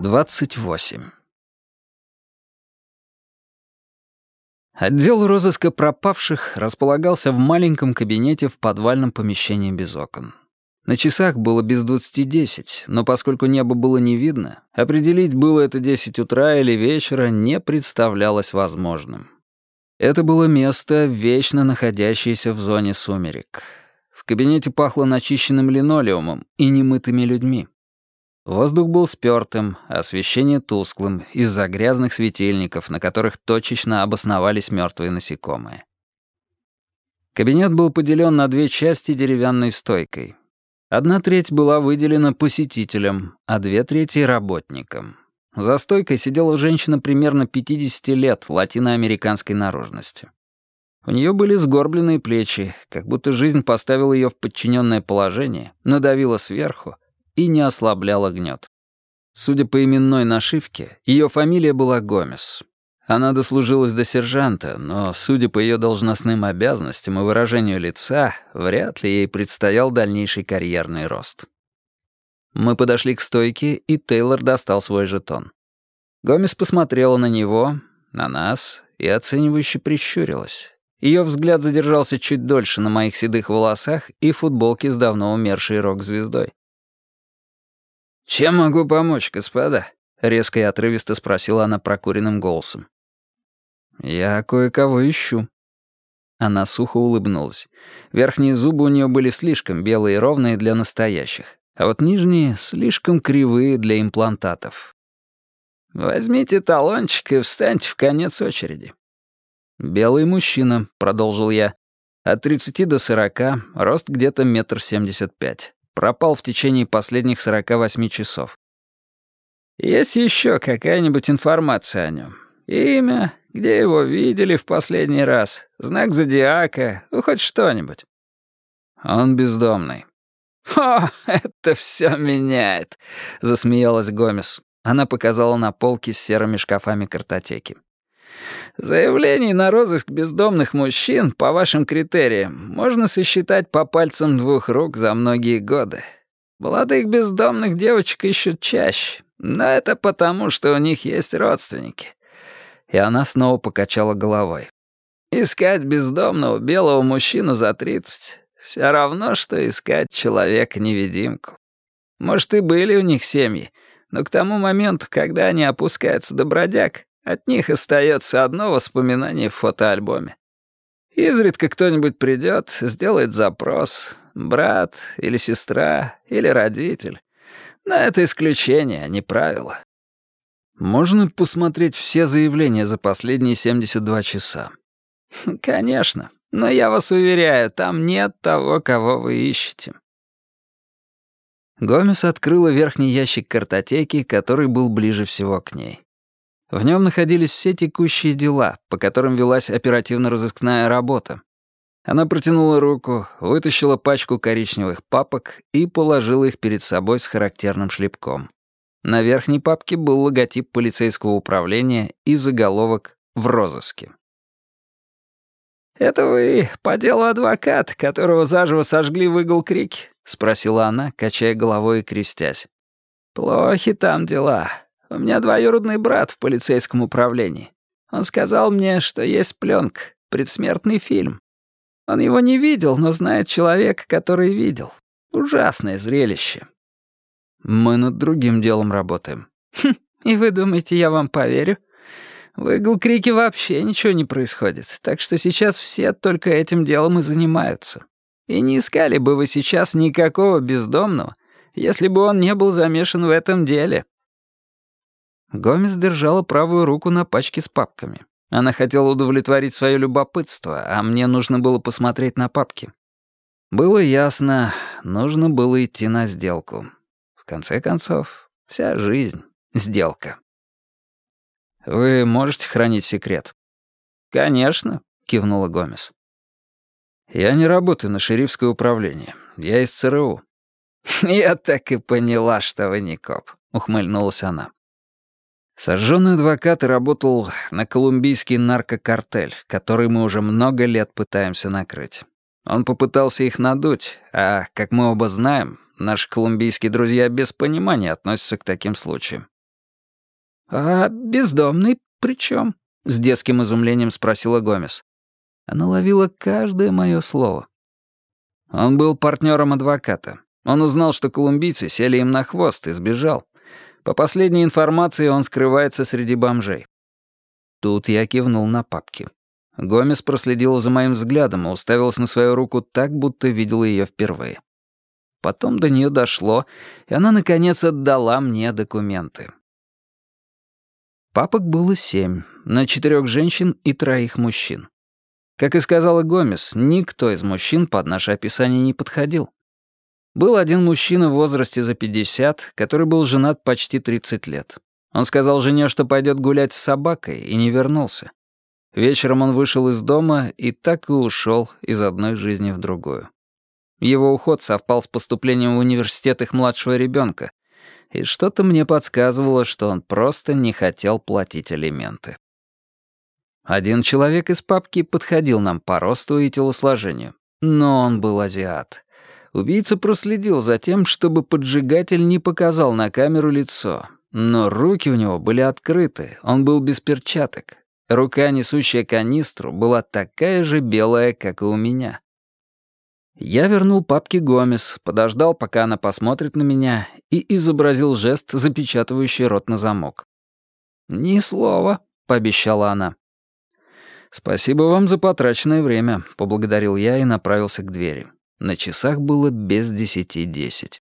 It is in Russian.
28. Отдел розыска пропавших располагался в маленьком кабинете в подвальном помещении без окон. На часах было без двадцати десять, но поскольку небо было не видно, определить, было это десять утра или вечера, не представлялось возможным. Это было место, вечно находящееся в зоне сумерек. В кабинете пахло начищенным линолеумом и немытыми людьми. Воздух был спёртым, освещение тусклым из-за грязных светильников, на которых точечно обосновались мертвые насекомые. Кабинет был поделен на две части деревянной стойкой. Одна треть была выделена посетителям, а две трети — работникам. За стойкой сидела женщина примерно 50 лет латиноамериканской наружности. У нее были сгорбленные плечи, как будто жизнь поставила ее в подчиненное положение, надавила сверху, и не ослабляла гнет. Судя по именной нашивке, ее фамилия была Гомес. Она дослужилась до сержанта, но, судя по ее должностным обязанностям и выражению лица, вряд ли ей предстоял дальнейший карьерный рост. Мы подошли к стойке, и Тейлор достал свой жетон. Гомес посмотрела на него, на нас и оценивающе прищурилась. Ее взгляд задержался чуть дольше на моих седых волосах и футболке с давно умершей рок-звездой. «Чем могу помочь, господа?» — резко и отрывисто спросила она прокуренным голосом. «Я кое-кого ищу». Она сухо улыбнулась. Верхние зубы у нее были слишком белые и ровные для настоящих, а вот нижние — слишком кривые для имплантатов. «Возьмите талончик и встаньте в конец очереди». «Белый мужчина», — продолжил я. «От 30 до 40, рост где-то метр семьдесят пять пропал в течение последних 48 часов. Есть еще какая-нибудь информация о нем? Имя, где его видели в последний раз, знак зодиака, ну хоть что-нибудь. Он бездомный. «О, это все меняет», — засмеялась Гомес. Она показала на полке с серыми шкафами картотеки. Заявлений на розыск бездомных мужчин, по вашим критериям, можно сосчитать по пальцам двух рук за многие годы. Молодых бездомных девочек ищут чаще, но это потому, что у них есть родственники. И она снова покачала головой. Искать бездомного белого мужчину за тридцать — все равно, что искать человека-невидимку. Может, и были у них семьи, но к тому моменту, когда они опускаются до бродяг, от них остается одно воспоминание в фотоальбоме. Изредка кто-нибудь придет, сделает запрос. Брат или сестра или родитель. Но это исключение, а не правило. Можно посмотреть все заявления за последние 72 часа? Конечно, но я вас уверяю, там нет того, кого вы ищете. Гомес открыла верхний ящик картотеки, который был ближе всего к ней. В нем находились все текущие дела, по которым велась оперативно-розыскная работа. Она протянула руку, вытащила пачку коричневых папок и положила их перед собой с характерным шлепком. На верхней папке был логотип полицейского управления и заголовок «В розыске». «Это вы по делу адвоката, которого заживо сожгли в Игл-Крик?» — спросила она, качая головой и крестясь. «Плохи там дела. У меня двоюродный брат в полицейском управлении. Он сказал мне, что есть пленка, предсмертный фильм. Он его не видел, но знает человека, который видел. Ужасное зрелище. Мы над другим делом работаем. Хм, и вы думаете, я вам поверю? В Игл-Крике вообще ничего не происходит, так что сейчас все только этим делом и занимаются. И не искали бы вы сейчас никакого бездомного, если бы он не был замешан в этом деле. Гомес держала правую руку на пачке с папками. Она хотела удовлетворить свое любопытство, а мне нужно было посмотреть на папки. Было ясно, нужно было идти на сделку. В конце концов, вся жизнь — сделка. «Вы можете хранить секрет?» «Конечно», — кивнула Гомес. «Я не работаю на шерифское управление. Я из ЦРУ». «Я так и поняла, что вы не коп», — ухмыльнулась она. Сожженный адвокат работал на колумбийский наркокартель, который мы уже много лет пытаемся накрыть. Он попытался их надуть, а, как мы оба знаем, наши колумбийские друзья без понимания относятся к таким случаям. «А бездомный при чем?» — с детским изумлением спросила Гомес. Она ловила каждое мое слово. Он был партнером адвоката. Он узнал, что колумбийцы сели им на хвост и сбежал. По последней информации, он скрывается среди бомжей. Тут я кивнул на папки. Гомес проследила за моим взглядом и уставилась на свою руку так, будто видела ее впервые. Потом до нее дошло, и она, наконец, отдала мне документы. Папок было семь, на четырех женщин и троих мужчин. Как и сказала Гомес, никто из мужчин под наше описание не подходил. Был один мужчина в возрасте за 50, который был женат почти 30 лет. Он сказал жене, что пойдет гулять с собакой, и не вернулся. Вечером он вышел из дома и так и ушел из одной жизни в другую. Его уход совпал с поступлением в университет их младшего ребенка, и что-то мне подсказывало, что он просто не хотел платить алименты. Один человек из папки подходил нам по росту и телосложению, но он был азиат. Убийца проследил за тем, чтобы поджигатель не показал на камеру лицо, но руки у него были открыты, он был без перчаток. Рука, несущая канистру, была такая же белая, как и у меня. Я вернул папке Гомес, подождал, пока она посмотрит на меня, и изобразил жест, запечатывающий рот на замок. «Ни слова», — пообещала она. «Спасибо вам за потраченное время», — поблагодарил я и направился к двери. На часах было без десяти десять.